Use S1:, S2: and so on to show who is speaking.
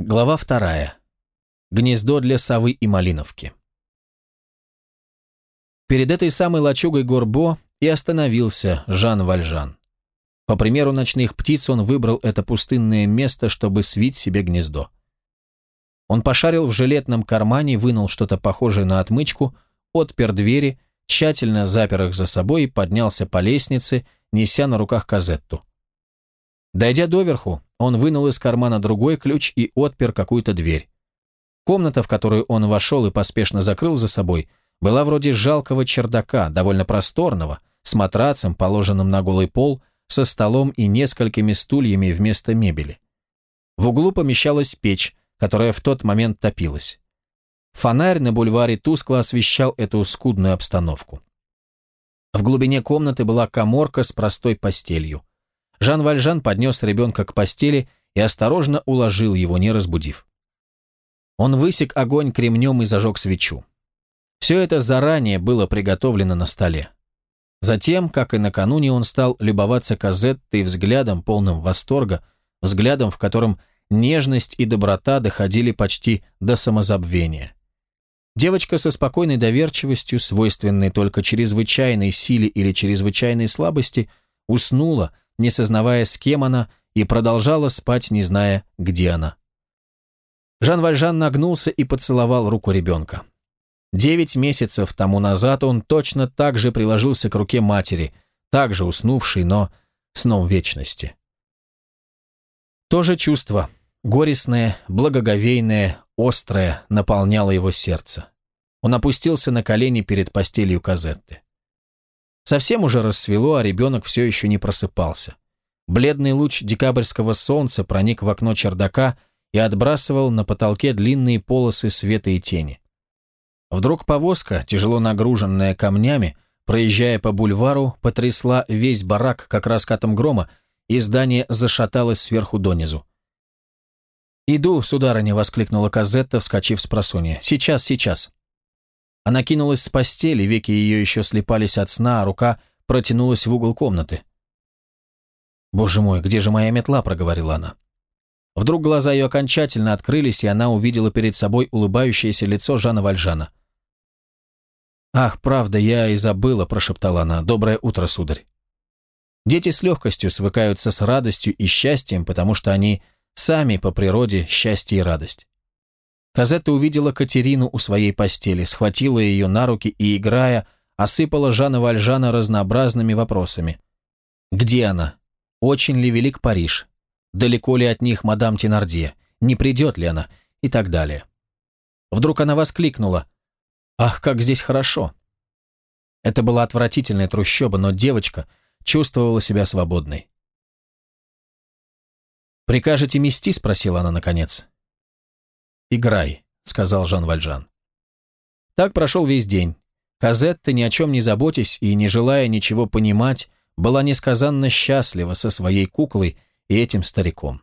S1: Глава вторая. Гнездо для совы и малиновки. Перед этой самой лачугой Горбо и остановился Жан Вальжан. По примеру ночных птиц он выбрал это пустынное место, чтобы свить себе гнездо. Он пошарил в жилетном кармане, вынул что-то похожее на отмычку, отпер двери, тщательно запер их за собой и поднялся по лестнице, неся на руках Казетту. Дойдя доверху, он вынул из кармана другой ключ и отпер какую-то дверь. Комната, в которую он вошел и поспешно закрыл за собой, была вроде жалкого чердака, довольно просторного, с матрацем, положенным на голый пол, со столом и несколькими стульями вместо мебели. В углу помещалась печь, которая в тот момент топилась. Фонарь на бульваре тускло освещал эту скудную обстановку. В глубине комнаты была коморка с простой постелью. Жан Вальжан поднес ребенка к постели и осторожно уложил его, не разбудив. Он высек огонь кремнем и зажег свечу. Все это заранее было приготовлено на столе. Затем, как и накануне, он стал любоваться Казеттой взглядом, полным восторга, взглядом, в котором нежность и доброта доходили почти до самозабвения. Девочка со спокойной доверчивостью, свойственной только чрезвычайной силе или чрезвычайной слабости, уснула, не сознавая, с кем она, и продолжала спать, не зная, где она. Жан Вальжан нагнулся и поцеловал руку ребенка. Девять месяцев тому назад он точно так же приложился к руке матери, также уснувшей, но сном вечности. То же чувство, горестное, благоговейное, острое, наполняло его сердце. Он опустился на колени перед постелью Казетты. Совсем уже рассвело, а ребенок все еще не просыпался. Бледный луч декабрьского солнца проник в окно чердака и отбрасывал на потолке длинные полосы света и тени. Вдруг повозка, тяжело нагруженная камнями, проезжая по бульвару, потрясла весь барак, как раскатом грома, и здание зашаталось сверху донизу. «Иду, сударыня!» — воскликнула Казетта, вскочив с просонья. «Сейчас, сейчас!» Она кинулась с постели, веки ее еще слепались от сна, а рука протянулась в угол комнаты. «Боже мой, где же моя метла?» – проговорила она. Вдруг глаза ее окончательно открылись, и она увидела перед собой улыбающееся лицо Жана Вальжана. «Ах, правда, я и забыла», – прошептала она. «Доброе утро, сударь». Дети с легкостью свыкаются с радостью и счастьем, потому что они сами по природе счастье и радость. Казетта увидела Катерину у своей постели, схватила ее на руки и, играя, осыпала Жана Вальжана разнообразными вопросами. Где она? Очень ли велик Париж? Далеко ли от них мадам Тенардье? Не придет ли она? И так далее. Вдруг она воскликнула. «Ах, как здесь хорошо!» Это была отвратительная трущоба, но девочка чувствовала себя свободной. «Прикажете мести?» – спросила она наконец. «Играй», — сказал Жан Вальжан. Так прошел весь день. Казетта, ни о чем не заботясь и не желая ничего понимать, была несказанно счастлива со своей куклой и этим стариком.